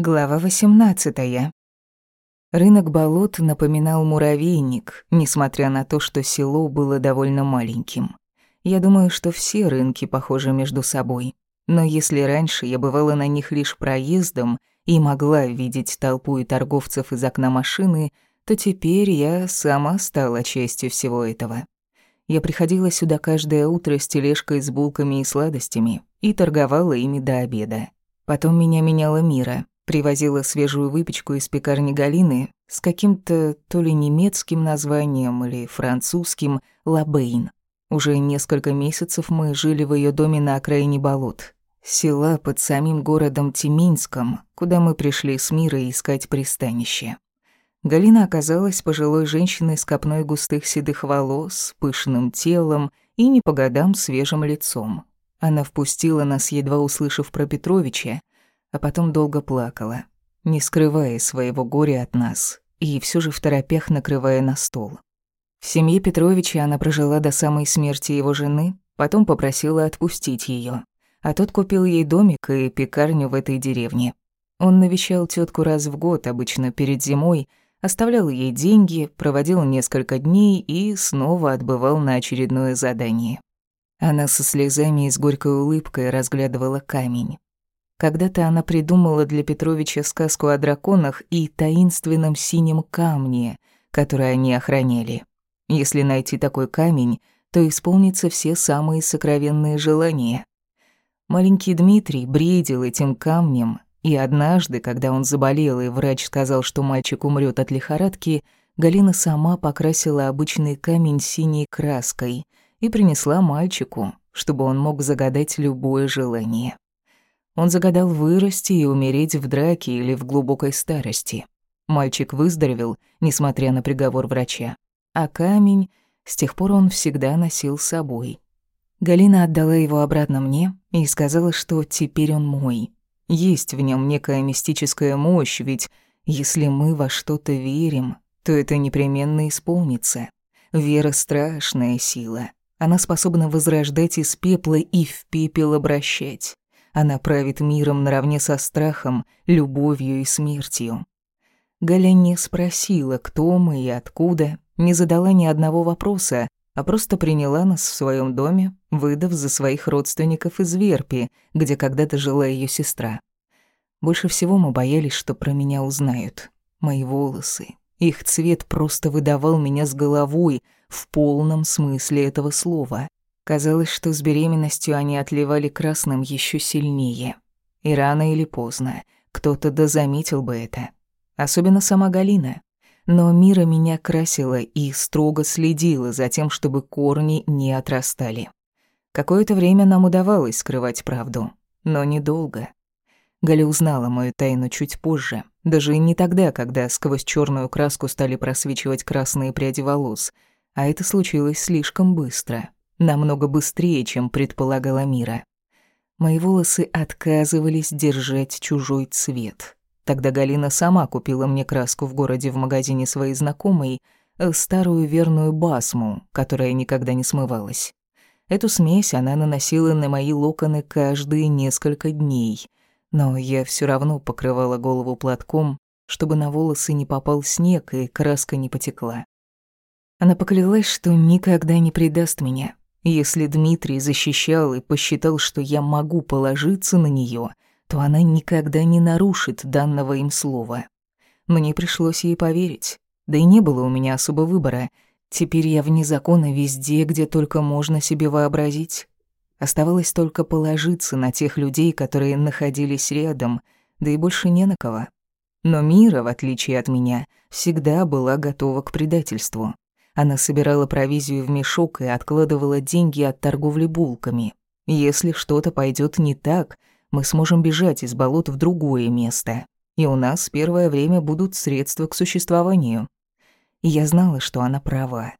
Глава 18. Рынок болот напоминал муравейник, несмотря на то, что село было довольно маленьким. Я думаю, что все рынки похожи между собой. Но если раньше я бывала на них лишь проездом и могла видеть толпу и торговцев из окна машины, то теперь я сама стала частью всего этого. Я приходила сюда каждое утро с тележкой с булками и сладостями и торговала ими до обеда. Потом меня меняла Мира, Привозила свежую выпечку из пекарни Галины с каким-то то ли немецким названием или французским «Лабейн». Уже несколько месяцев мы жили в ее доме на окраине болот. Села под самим городом Тиминском, куда мы пришли с Мирой искать пристанище. Галина оказалась пожилой женщиной с копной густых седых волос, пышным телом и не по годам свежим лицом. Она впустила нас, едва услышав про Петровича, а потом долго плакала, не скрывая своего горя от нас, и все же в торопях накрывая на стол. В семье Петровича она прожила до самой смерти его жены, потом попросила отпустить ее, а тот купил ей домик и пекарню в этой деревне. Он навещал тетку раз в год, обычно перед зимой, оставлял ей деньги, проводил несколько дней и снова отбывал на очередное задание. Она со слезами и с горькой улыбкой разглядывала камень. Когда-то она придумала для Петровича сказку о драконах и таинственном синем камне, который они охраняли. Если найти такой камень, то исполнятся все самые сокровенные желания. Маленький Дмитрий бредил этим камнем, и однажды, когда он заболел и врач сказал, что мальчик умрет от лихорадки, Галина сама покрасила обычный камень синей краской и принесла мальчику, чтобы он мог загадать любое желание. Он загадал вырасти и умереть в драке или в глубокой старости. Мальчик выздоровел, несмотря на приговор врача. А камень, с тех пор он всегда носил с собой. Галина отдала его обратно мне и сказала, что теперь он мой. Есть в нем некая мистическая мощь, ведь если мы во что-то верим, то это непременно исполнится. Вера — страшная сила. Она способна возрождать из пепла и в пепел обращать. Она правит миром наравне со страхом, любовью и смертью. Галя не спросила, кто мы и откуда, не задала ни одного вопроса, а просто приняла нас в своем доме, выдав за своих родственников из Верпи, где когда-то жила ее сестра. Больше всего мы боялись, что про меня узнают. Мои волосы. Их цвет просто выдавал меня с головой в полном смысле этого слова. Казалось, что с беременностью они отливали красным еще сильнее. И рано или поздно кто-то дозаметил бы это. Особенно сама Галина. Но Мира меня красила и строго следила за тем, чтобы корни не отрастали. Какое-то время нам удавалось скрывать правду, но недолго. Галя узнала мою тайну чуть позже, даже не тогда, когда сквозь черную краску стали просвечивать красные пряди волос, а это случилось слишком быстро намного быстрее, чем предполагала Мира. Мои волосы отказывались держать чужой цвет. Тогда Галина сама купила мне краску в городе в магазине своей знакомой, э, старую верную басму, которая никогда не смывалась. Эту смесь она наносила на мои локоны каждые несколько дней, но я все равно покрывала голову платком, чтобы на волосы не попал снег и краска не потекла. Она поклялась, что никогда не предаст меня, если Дмитрий защищал и посчитал, что я могу положиться на нее, то она никогда не нарушит данного им слова. Мне пришлось ей поверить. Да и не было у меня особо выбора. Теперь я вне закона везде, где только можно себе вообразить. Оставалось только положиться на тех людей, которые находились рядом, да и больше не на кого. Но Мира, в отличие от меня, всегда была готова к предательству. Она собирала провизию в мешок и откладывала деньги от торговли булками. Если что-то пойдет не так, мы сможем бежать из болот в другое место, и у нас первое время будут средства к существованию. Я знала, что она права.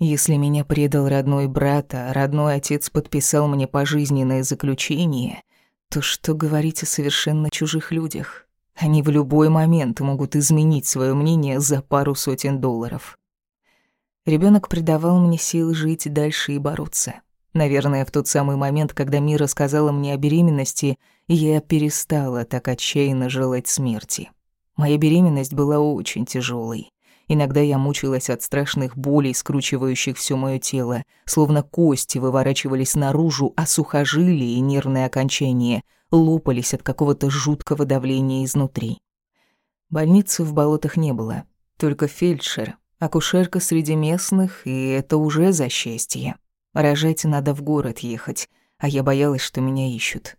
Если меня предал родной брат, а родной отец подписал мне пожизненное заключение, то что говорить о совершенно чужих людях? Они в любой момент могут изменить свое мнение за пару сотен долларов. Ребенок придавал мне силы жить дальше и бороться. Наверное, в тот самый момент, когда Мира сказала мне о беременности, я перестала так отчаянно желать смерти. Моя беременность была очень тяжелой. Иногда я мучилась от страшных болей, скручивающих все мое тело, словно кости выворачивались наружу, а сухожилия и нервные окончания лопались от какого-то жуткого давления изнутри. Больницы в болотах не было, только фельдшер, акушерка среди местных, и это уже за счастье. Рожать надо в город ехать, а я боялась, что меня ищут.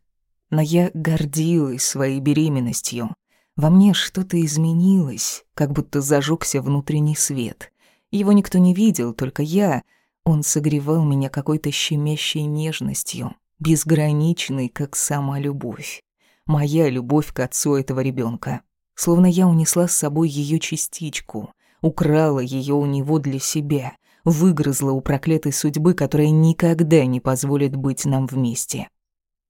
Но я гордилась своей беременностью — во мне что-то изменилось, как будто зажегся внутренний свет. Его никто не видел, только я. Он согревал меня какой-то щемящей нежностью, безграничной, как сама любовь. Моя любовь к отцу этого ребенка. Словно я унесла с собой ее частичку, украла ее у него для себя, выгрызла у проклятой судьбы, которая никогда не позволит быть нам вместе.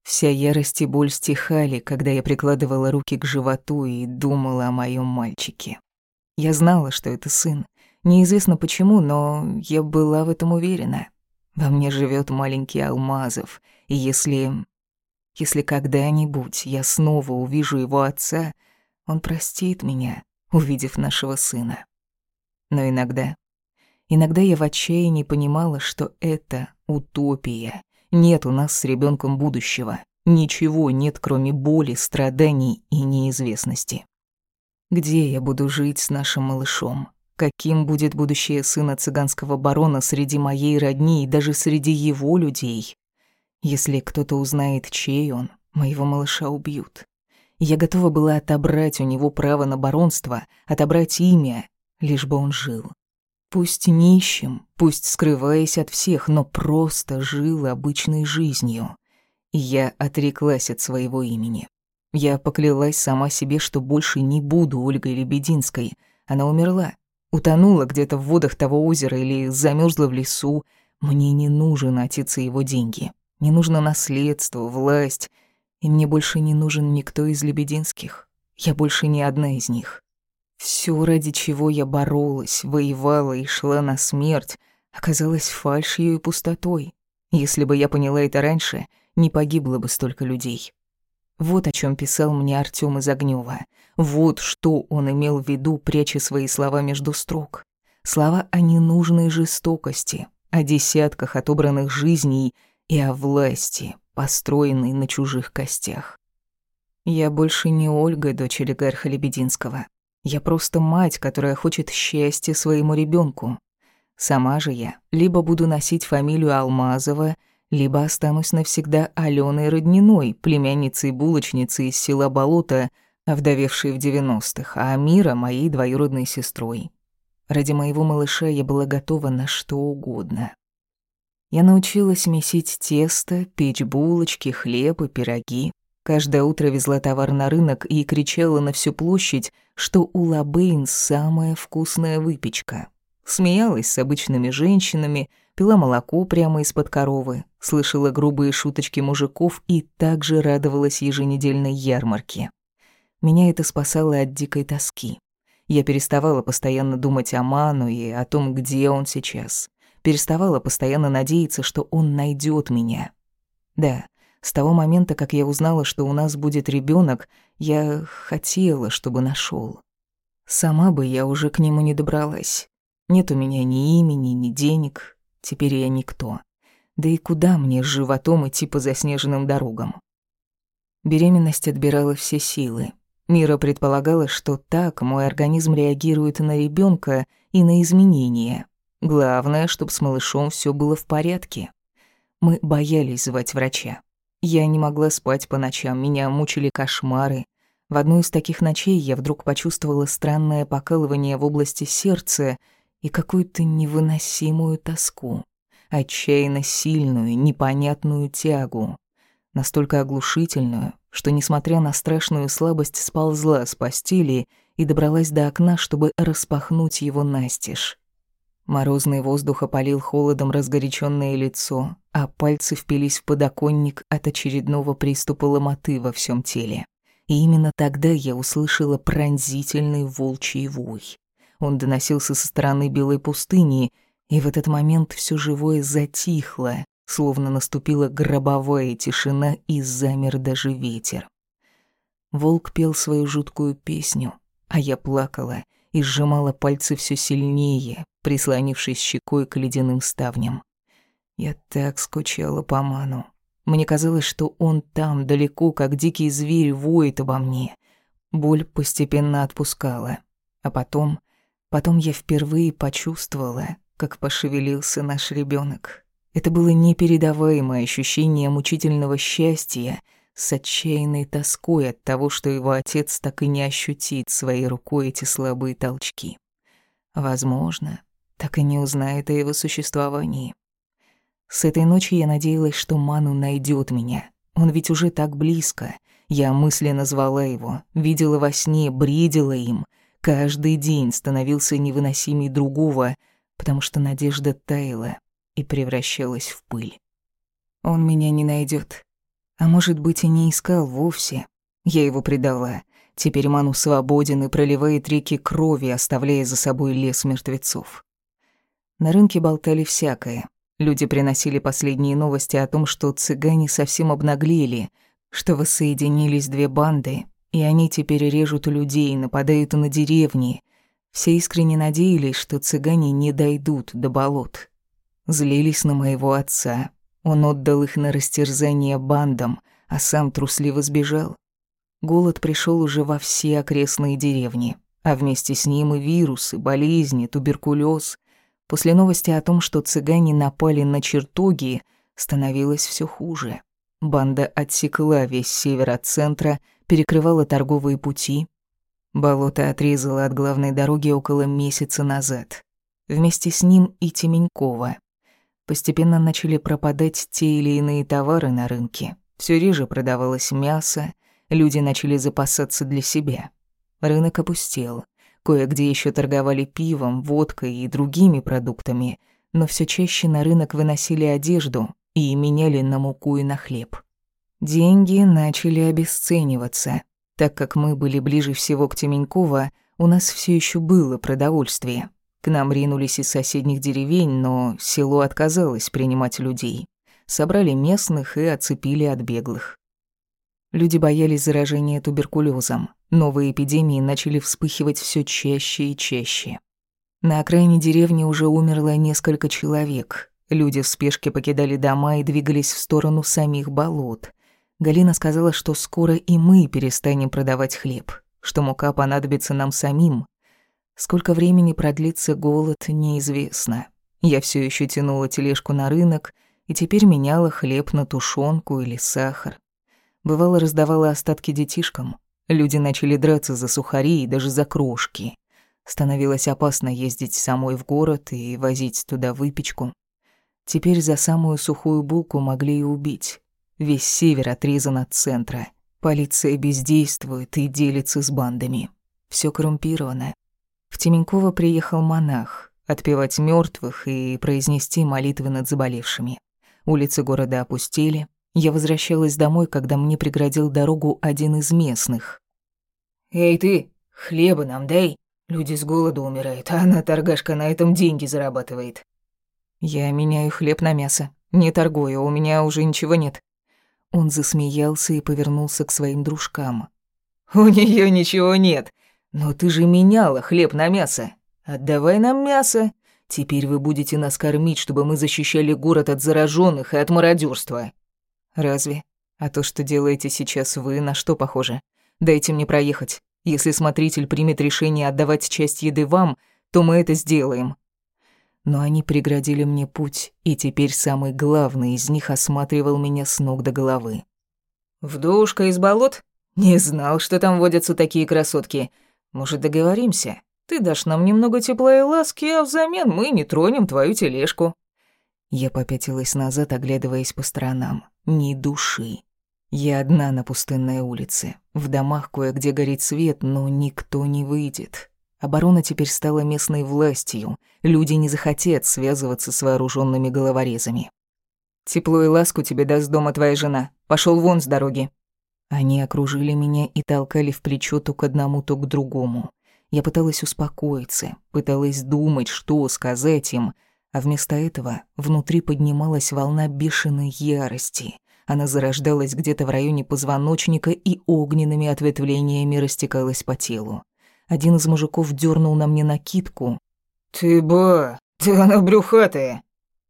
Вся ярость и боль стихали, когда я прикладывала руки к животу и думала о моем мальчике. Я знала, что это сын. Неизвестно почему, но я была в этом уверена. Во мне живет маленький Алмазов, и если... Если когда-нибудь я снова увижу его отца, он простит меня, увидев нашего сына. Но иногда... Иногда я в отчаянии понимала, что это утопия, нет у нас с ребенком будущего. Ничего нет, кроме боли, страданий и неизвестности. Где я буду жить с нашим малышом? Каким будет будущее сына цыганского барона среди моей родни и даже среди его людей? Если кто-то узнает, чей он, моего малыша убьют. Я готова была отобрать у него право на баронство, отобрать имя, лишь бы он жил. Пусть нищим, пусть скрываясь от всех, но просто жил обычной жизнью. И я отреклась от своего имени. Я поклялась сама себе, что больше не буду Ольгой Лебединской. Она умерла, утонула где-то в водах того озера или замерзла в лесу. Мне не нужен отец и его деньги. Не нужно наследство, власть. И мне больше не нужен никто из Лебединских. Я больше не одна из них. Все, ради чего я боролась, воевала и шла на смерть, оказалось фальшью и пустотой. Если бы я поняла это раньше, не погибло бы столько людей. Вот о чем писал мне Артём из Огнёва. Вот что он имел в виду, пряча свои слова между строк. Слова о ненужной жестокости, о десятках отобранных жизней и о власти, построенной на чужих костях. Я больше не Ольга, дочь олигарха Лебединского. Я просто мать, которая хочет счастья своему ребенку. Сама же я либо буду носить фамилию Алмазова, либо останусь навсегда Аленой Родниной, племянницей булочницы из села Болото, овдовевшей в 90-х, а Амира — моей двоюродной сестрой. Ради моего малыша я была готова на что угодно. Я научилась месить тесто, печь булочки, хлеб и пироги. Каждое утро везла товар на рынок и кричала на всю площадь, что у Лабейн самая вкусная выпечка. Смеялась с обычными женщинами, пила молоко прямо из-под коровы, слышала грубые шуточки мужиков и также радовалась еженедельной ярмарке. Меня это спасало от дикой тоски. Я переставала постоянно думать о Ману и о том, где он сейчас. Переставала постоянно надеяться, что он найдет меня. Да, с того момента, как я узнала, что у нас будет ребенок, я хотела, чтобы нашел. Сама бы я уже к нему не добралась. Нет у меня ни имени, ни денег. Теперь я никто. Да и куда мне с животом идти по заснеженным дорогам? Беременность отбирала все силы. Мира предполагала, что так мой организм реагирует на ребенка и на изменения. Главное, чтобы с малышом все было в порядке. Мы боялись звать врача. Я не могла спать по ночам, меня мучили кошмары. В одну из таких ночей я вдруг почувствовала странное покалывание в области сердца и какую-то невыносимую тоску, отчаянно сильную, непонятную тягу, настолько оглушительную, что, несмотря на страшную слабость, сползла с постели и добралась до окна, чтобы распахнуть его настежь. Морозный воздух опалил холодом разгоряченное лицо, а пальцы впились в подоконник от очередного приступа ломоты во всем теле. И именно тогда я услышала пронзительный волчий вой. Он доносился со стороны белой пустыни, и в этот момент все живое затихло, словно наступила гробовая тишина и замер даже ветер. Волк пел свою жуткую песню, а я плакала и сжимала пальцы все сильнее, прислонившись щекой к ледяным ставням. Я так скучала по Ману. Мне казалось, что он там, далеко, как дикий зверь, воет обо мне. Боль постепенно отпускала. А потом... Потом я впервые почувствовала, как пошевелился наш ребенок. Это было непередаваемое ощущение мучительного счастья с отчаянной тоской от того, что его отец так и не ощутит своей рукой эти слабые толчки. Возможно, так и не узнает о его существовании. С этой ночи я надеялась, что Ману найдет меня. Он ведь уже так близко. Я мысленно звала его, видела во сне, бредила им. Каждый день становился невыносимей другого, потому что надежда таяла и превращалась в пыль. Он меня не найдет, А может быть, и не искал вовсе. Я его предала. Теперь Ману свободен и проливает реки крови, оставляя за собой лес мертвецов. На рынке болтали всякое. Люди приносили последние новости о том, что цыгане совсем обнаглели, что воссоединились две банды, и они теперь режут людей, нападают на деревни. Все искренне надеялись, что цыгане не дойдут до болот. Злились на моего отца. Он отдал их на растерзание бандам, а сам трусливо сбежал. Голод пришел уже во все окрестные деревни, а вместе с ним и вирусы, болезни, туберкулез. После новости о том, что цыгане напали на чертоги, становилось все хуже. Банда отсекла весь север от центра, перекрывала торговые пути. Болото отрезало от главной дороги около месяца назад. Вместе с ним и Теменькова. Постепенно начали пропадать те или иные товары на рынке. Все реже продавалось мясо, люди начали запасаться для себя. Рынок опустел. Кое-где еще торговали пивом, водкой и другими продуктами, но все чаще на рынок выносили одежду и меняли на муку и на хлеб. Деньги начали обесцениваться. Так как мы были ближе всего к Теменькова, у нас все еще было продовольствие. К нам ринулись из соседних деревень, но село отказалось принимать людей. Собрали местных и оцепили от беглых. Люди боялись заражения туберкулезом. Новые эпидемии начали вспыхивать все чаще и чаще. На окраине деревни уже умерло несколько человек. Люди в спешке покидали дома и двигались в сторону самих болот. Галина сказала, что скоро и мы перестанем продавать хлеб, что мука понадобится нам самим. Сколько времени продлится голод, неизвестно. Я все еще тянула тележку на рынок и теперь меняла хлеб на тушенку или сахар. Бывало, раздавала остатки детишкам. Люди начали драться за сухари и даже за крошки. Становилось опасно ездить самой в город и возить туда выпечку. Теперь за самую сухую булку могли и убить. Весь север отрезан от центра. Полиция бездействует и делится с бандами. Все коррумпировано. В Теменково приехал монах отпевать мертвых и произнести молитвы над заболевшими. Улицы города опустели, я возвращалась домой, когда мне преградил дорогу один из местных. «Эй ты, хлеба нам дай. Люди с голоду умирают, а она, торгашка, на этом деньги зарабатывает». «Я меняю хлеб на мясо. Не торгую, у меня уже ничего нет». Он засмеялся и повернулся к своим дружкам. «У нее ничего нет. Но ты же меняла хлеб на мясо. Отдавай нам мясо. Теперь вы будете нас кормить, чтобы мы защищали город от зараженных и от мародерства. Разве? А то, что делаете сейчас вы, на что похоже? Дайте мне проехать. Если смотритель примет решение отдавать часть еды вам, то мы это сделаем. Но они преградили мне путь, и теперь самый главный из них осматривал меня с ног до головы. «Вдушка из болот? Не знал, что там водятся такие красотки. Может, договоримся? Ты дашь нам немного тепла и ласки, а взамен мы не тронем твою тележку». Я попятилась назад, оглядываясь по сторонам. Ни души. Я одна на пустынной улице. В домах кое-где горит свет, но никто не выйдет. Оборона теперь стала местной властью. Люди не захотят связываться с вооруженными головорезами. «Тепло и ласку тебе даст дома твоя жена. Пошел вон с дороги». Они окружили меня и толкали в плечо то к одному, то к другому. Я пыталась успокоиться, пыталась думать, что сказать им, А вместо этого внутри поднималась волна бешеной ярости. Она зарождалась где-то в районе позвоночника и огненными ответвлениями растекалась по телу. Один из мужиков дернул на мне накидку. «Ты ба, ты она брюхатая!»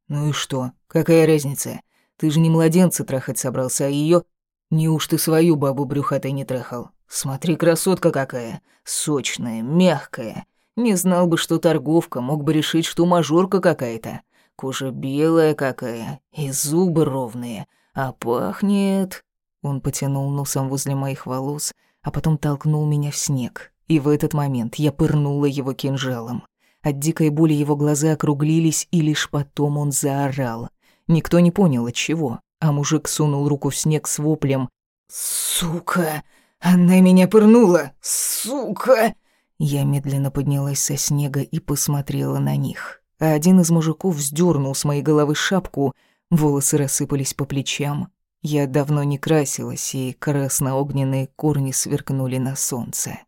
«Ну и что? Какая разница? Ты же не младенца трахать собрался, а ее. Неуж ты свою бабу брюхатой не трахал? Смотри, красотка какая! Сочная, мягкая. Не знал бы, что торговка, мог бы решить, что мажорка какая-то. Кожа белая какая, и зубы ровные. А пахнет... Он потянул носом возле моих волос, а потом толкнул меня в снег. И в этот момент я пырнула его кинжалом. От дикой боли его глаза округлились, и лишь потом он заорал. Никто не понял, от чего, а мужик сунул руку в снег с воплем «Сука! Она меня пырнула! Сука!» Я медленно поднялась со снега и посмотрела на них. А один из мужиков вздернул с моей головы шапку, волосы рассыпались по плечам. Я давно не красилась, и красно-огненные корни сверкнули на солнце.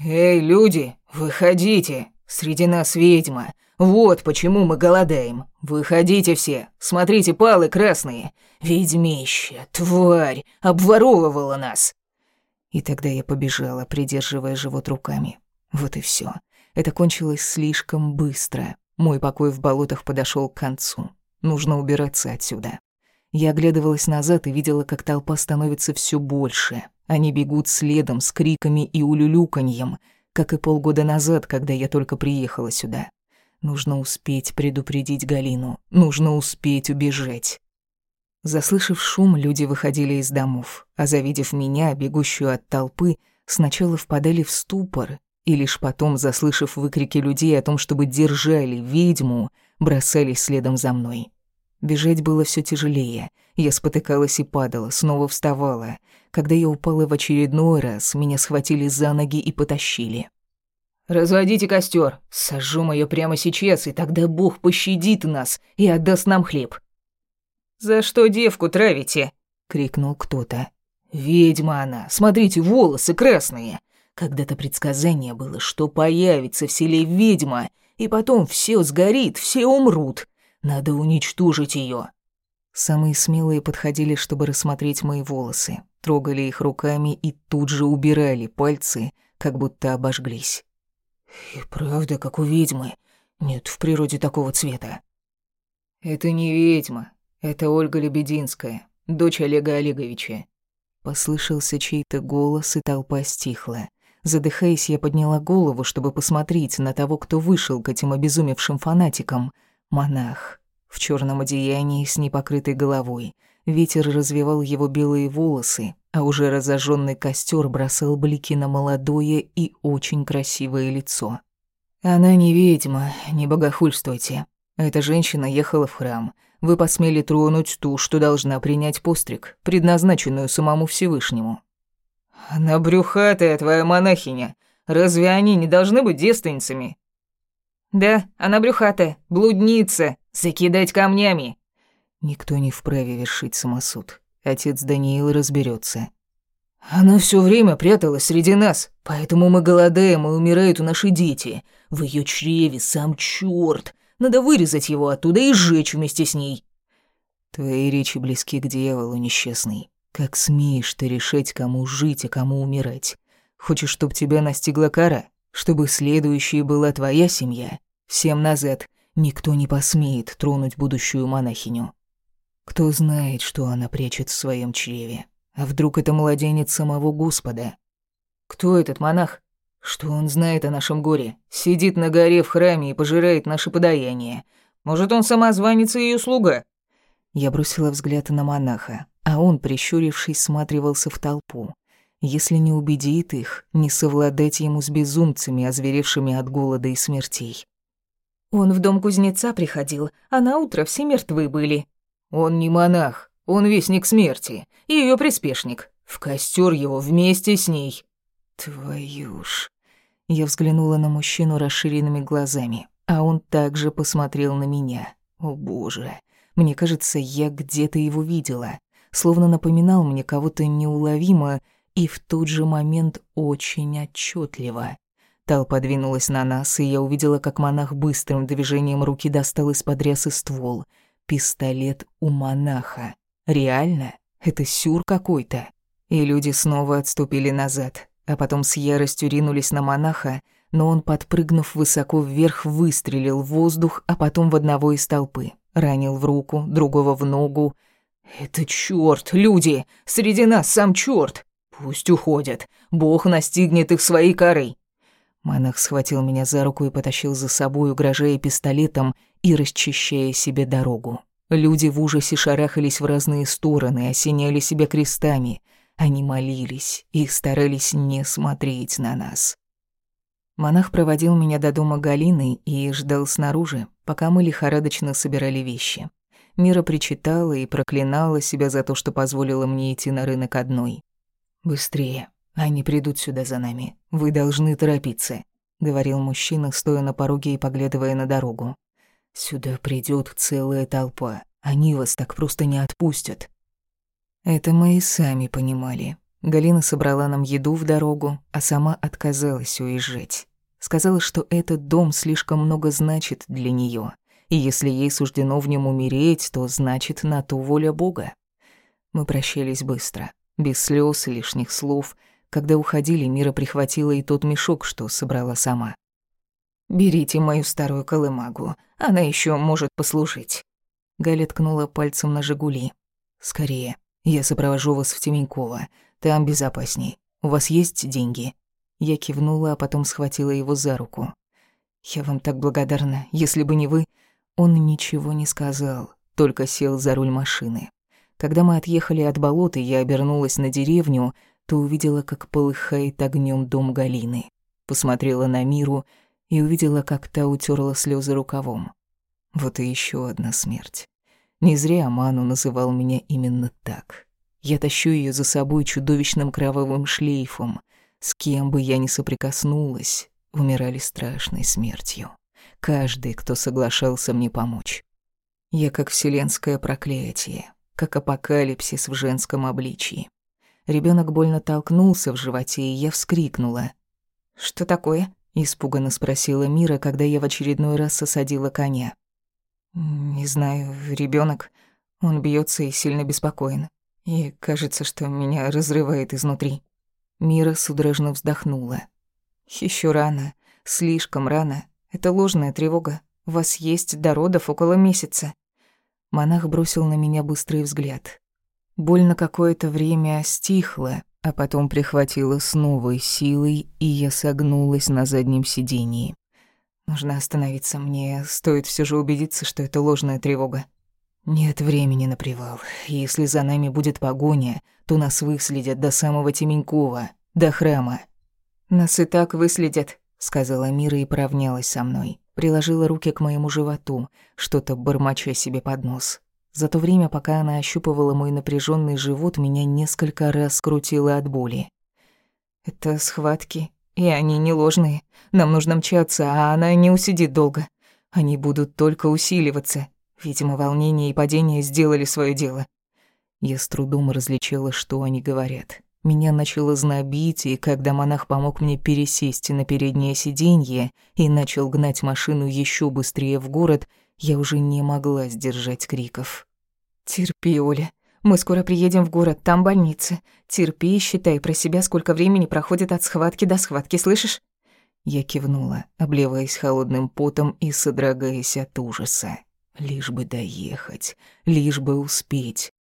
«Эй, люди, выходите! Среди нас ведьма! Вот почему мы голодаем! Выходите все! Смотрите, палы красные! Ведьмища, тварь, обворовывала нас!» И тогда я побежала, придерживая живот руками. Вот и все. Это кончилось слишком быстро. Мой покой в болотах подошел к концу. Нужно убираться отсюда. Я оглядывалась назад и видела, как толпа становится все больше. Они бегут следом с криками и улюлюканьем, как и полгода назад, когда я только приехала сюда. Нужно успеть предупредить Галину. Нужно успеть убежать. Заслышав шум, люди выходили из домов, а завидев меня, бегущую от толпы, сначала впадали в ступор и лишь потом, заслышав выкрики людей о том, чтобы держали ведьму, бросались следом за мной. Бежать было все тяжелее. Я спотыкалась и падала, снова вставала. Когда я упала в очередной раз, меня схватили за ноги и потащили. «Разводите костер, сожжем ее прямо сейчас, и тогда Бог пощадит нас и отдаст нам хлеб». «За что девку травите?» — крикнул кто-то. «Ведьма она, смотрите, волосы красные. Когда-то предсказание было, что появится в селе ведьма, и потом все сгорит, все умрут. Надо уничтожить ее. Самые смелые подходили, чтобы рассмотреть мои волосы, трогали их руками и тут же убирали пальцы, как будто обожглись. «И правда, как у ведьмы. Нет в природе такого цвета». «Это не ведьма, это Ольга Лебединская, дочь Олега Олеговича». Послышался чей-то голос, и толпа стихла. Задыхаясь, я подняла голову, чтобы посмотреть на того, кто вышел к этим обезумевшим фанатикам. Монах. В черном одеянии с непокрытой головой. Ветер развивал его белые волосы, а уже разожженный костер бросал блики на молодое и очень красивое лицо. «Она не ведьма, не богохульствуйте. Эта женщина ехала в храм. Вы посмели тронуть ту, что должна принять постриг, предназначенную самому Всевышнему. Она брюхатая, твоя монахиня. Разве они не должны быть девственницами? Да, она брюхатая, блудница, закидать камнями. Никто не вправе вершить самосуд. Отец Даниил разберется. Она все время пряталась среди нас, поэтому мы голодаем и умирают наши дети. В ее чреве сам черт. Надо вырезать его оттуда и сжечь вместе с ней. Твои речи близки к дьяволу, несчастный. Как смеешь ты решать, кому жить, а кому умирать? Хочешь, чтоб тебя настигла кара? Чтобы следующей была твоя семья? Всем назад. Никто не посмеет тронуть будущую монахиню. Кто знает, что она прячет в своем чреве? А вдруг это младенец самого Господа? Кто этот монах? Что он знает о нашем горе? Сидит на горе в храме и пожирает наше подаяние. Может, он самозванец и ее слуга? Я бросила взгляд на монаха а он, прищурившись, сматривался в толпу. Если не убедит их, не совладать ему с безумцами, озверевшими от голода и смертей. Он в дом кузнеца приходил, а на утро все мертвы были. Он не монах, он вестник смерти, и ее приспешник. В костер его вместе с ней. Твою ж. Я взглянула на мужчину расширенными глазами, а он также посмотрел на меня. О боже, мне кажется, я где-то его видела словно напоминал мне кого-то неуловимо и в тот же момент очень отчетливо. Толпа двинулась на нас, и я увидела, как монах быстрым движением руки достал из-под рясы ствол. Пистолет у монаха. Реально? Это сюр какой-то. И люди снова отступили назад, а потом с яростью ринулись на монаха, но он, подпрыгнув высоко вверх, выстрелил в воздух, а потом в одного из толпы. Ранил в руку, другого в ногу. «Это чёрт, люди! Среди нас сам чёрт! Пусть уходят. Бог настигнет их своей корой!» Монах схватил меня за руку и потащил за собой, угрожая пистолетом и расчищая себе дорогу. Люди в ужасе шарахались в разные стороны, осеняли себя крестами. Они молились и старались не смотреть на нас. Монах проводил меня до дома Галины и ждал снаружи, пока мы лихорадочно собирали вещи. Мира причитала и проклинала себя за то, что позволила мне идти на рынок одной. «Быстрее, они придут сюда за нами. Вы должны торопиться», — говорил мужчина, стоя на пороге и поглядывая на дорогу. «Сюда придет целая толпа. Они вас так просто не отпустят». Это мы и сами понимали. Галина собрала нам еду в дорогу, а сама отказалась уезжать. Сказала, что этот дом слишком много значит для нее, и если ей суждено в нем умереть, то значит на то воля Бога. Мы прощались быстро, без слез и лишних слов — когда уходили, Мира прихватила и тот мешок, что собрала сама. «Берите мою старую колымагу, она еще может послужить». Галя ткнула пальцем на «Жигули». «Скорее, я сопровожу вас в Теменьково, там безопасней. У вас есть деньги?» Я кивнула, а потом схватила его за руку. «Я вам так благодарна. Если бы не вы...» Он ничего не сказал, только сел за руль машины. Когда мы отъехали от болота, я обернулась на деревню, то увидела, как полыхает огнем дом Галины. Посмотрела на Миру и увидела, как та утерла слезы рукавом. Вот и еще одна смерть. Не зря Аману называл меня именно так. Я тащу ее за собой чудовищным кровавым шлейфом. С кем бы я ни соприкоснулась, умирали страшной смертью. Каждый, кто соглашался мне помочь. Я как вселенское проклятие, как апокалипсис в женском обличии. Ребенок больно толкнулся в животе, и я вскрикнула. «Что такое?» — испуганно спросила Мира, когда я в очередной раз осадила коня. «Не знаю, ребенок. Он бьется и сильно беспокоен. И кажется, что меня разрывает изнутри». Мира судорожно вздохнула. Еще рано, слишком рано. Это ложная тревога. У вас есть до родов около месяца». Монах бросил на меня быстрый взгляд. Боль на какое-то время стихла, а потом прихватила с новой силой, и я согнулась на заднем сидении. Нужно остановиться, мне стоит все же убедиться, что это ложная тревога. Нет времени на привал. Если за нами будет погоня, то нас выследят до самого Теменькова, до храма. Нас и так выследят, сказала Мира и поравнялась со мной. Приложила руки к моему животу, что-то бормоча себе под нос. За то время, пока она ощупывала мой напряженный живот, меня несколько раз скрутило от боли. «Это схватки, и они не ложные. Нам нужно мчаться, а она не усидит долго. Они будут только усиливаться. Видимо, волнение и падение сделали свое дело». Я с трудом различила, что они говорят. Меня начало знобить, и когда монах помог мне пересесть на переднее сиденье и начал гнать машину еще быстрее в город, я уже не могла сдержать криков. «Терпи, Оля. Мы скоро приедем в город, там больница. Терпи и считай про себя, сколько времени проходит от схватки до схватки, слышишь?» Я кивнула, обливаясь холодным потом и содрогаясь от ужаса. Лишь бы доехать, лишь бы успеть.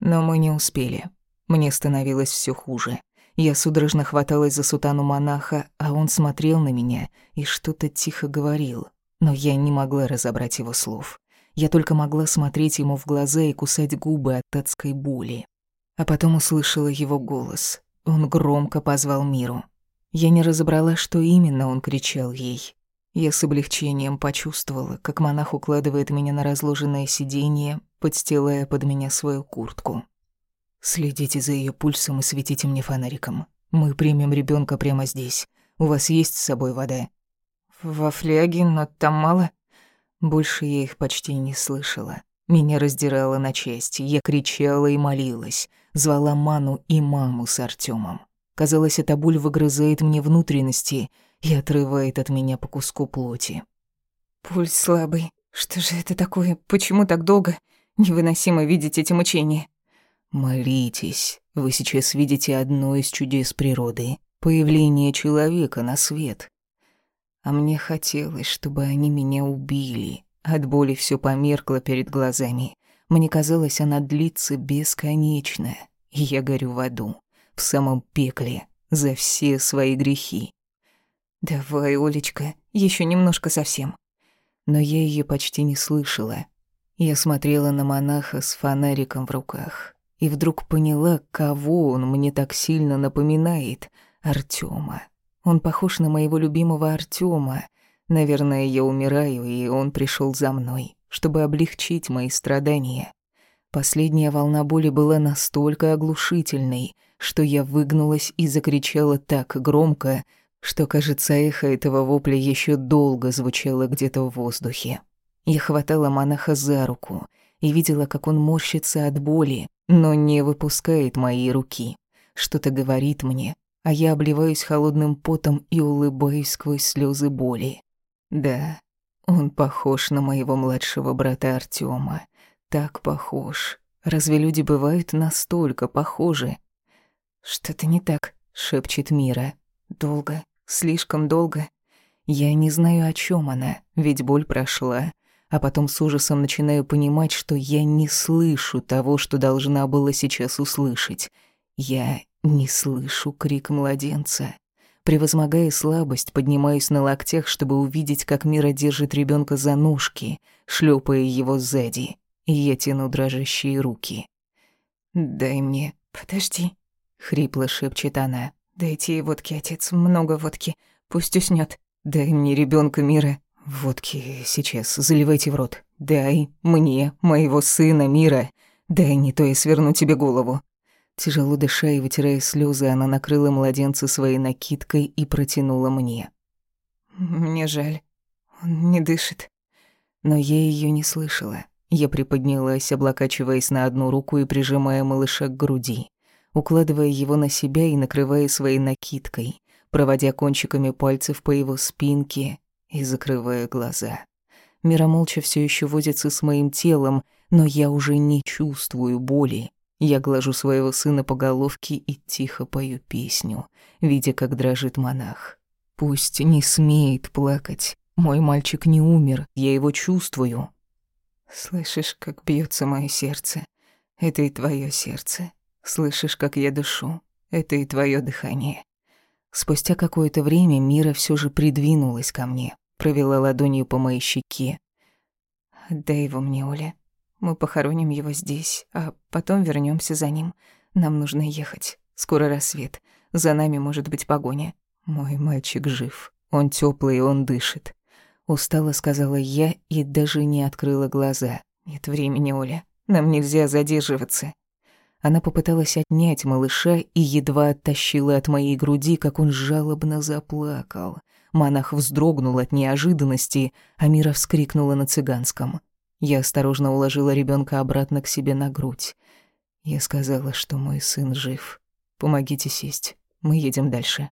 Но мы не успели. Мне становилось все хуже. Я судорожно хваталась за сутану монаха, а он смотрел на меня и что-то тихо говорил, но я не могла разобрать его слов. Я только могла смотреть ему в глаза и кусать губы от адской боли. А потом услышала его голос. Он громко позвал миру. Я не разобрала, что именно он кричал ей. Я с облегчением почувствовала, как монах укладывает меня на разложенное сиденье, подстилая под меня свою куртку. «Следите за ее пульсом и светите мне фонариком. Мы примем ребенка прямо здесь. У вас есть с собой вода?» «Во фляге, но там мало», больше я их почти не слышала. Меня раздирало на части, я кричала и молилась, звала Ману и маму с Артемом. Казалось, эта боль выгрызает мне внутренности и отрывает от меня по куску плоти. Пульс слабый. Что же это такое? Почему так долго? Невыносимо видеть эти мучения. Молитесь. Вы сейчас видите одно из чудес природы — появление человека на свет. А мне хотелось, чтобы они меня убили. От боли все померкло перед глазами. Мне казалось, она длится бесконечно, и я горю в аду, в самом пекле, за все свои грехи. «Давай, Олечка, еще немножко совсем». Но я ее почти не слышала. Я смотрела на монаха с фонариком в руках и вдруг поняла, кого он мне так сильно напоминает — Артема. Он похож на моего любимого Артема. Наверное, я умираю, и он пришел за мной чтобы облегчить мои страдания. Последняя волна боли была настолько оглушительной, что я выгнулась и закричала так громко, что, кажется, эхо этого вопля еще долго звучало где-то в воздухе. Я хватала монаха за руку и видела, как он морщится от боли, но не выпускает мои руки. Что-то говорит мне, а я обливаюсь холодным потом и улыбаюсь сквозь слезы боли. Да, он похож на моего младшего брата Артема. Так похож. Разве люди бывают настолько похожи? Что-то не так, шепчет Мира. Долго, слишком долго. Я не знаю, о чем она, ведь боль прошла. А потом с ужасом начинаю понимать, что я не слышу того, что должна была сейчас услышать. Я не слышу крик младенца. Превозмогая слабость, поднимаюсь на локтях, чтобы увидеть, как Мира держит ребенка за ножки, шлепая его сзади, и я тяну дрожащие руки. «Дай мне...» «Подожди», — хрипло шепчет она. «Дайте ей водки, отец, много водки. Пусть уснет. Дай мне ребенка Мира. Водки сейчас, заливайте в рот. Дай мне моего сына Мира. Дай не то я сверну тебе голову». Тяжело дыша и вытирая слезы, она накрыла младенца своей накидкой и протянула мне. «Мне жаль. Он не дышит». Но я ее не слышала. Я приподнялась, облокачиваясь на одну руку и прижимая малыша к груди, укладывая его на себя и накрывая своей накидкой, проводя кончиками пальцев по его спинке и закрывая глаза. Мира молча все еще возится с моим телом, но я уже не чувствую боли. Я глажу своего сына по головке и тихо пою песню, видя, как дрожит монах. Пусть не смеет плакать. Мой мальчик не умер, я его чувствую. Слышишь, как бьется мое сердце? Это и твое сердце. Слышишь, как я дышу? Это и твое дыхание. Спустя какое-то время Мира все же придвинулась ко мне, провела ладонью по моей щеке. «Отдай его мне, Оля. Мы похороним его здесь, а потом вернемся за ним. Нам нужно ехать. Скоро рассвет. За нами может быть погоня. Мой мальчик жив. Он теплый, он дышит. Устало сказала я и даже не открыла глаза. Нет времени, Оля. Нам нельзя задерживаться. Она попыталась отнять малыша и едва оттащила от моей груди, как он жалобно заплакал. Монах вздрогнул от неожиданности, а Мира вскрикнула на цыганском. Я осторожно уложила ребенка обратно к себе на грудь. Я сказала, что мой сын жив. Помогите сесть. Мы едем дальше.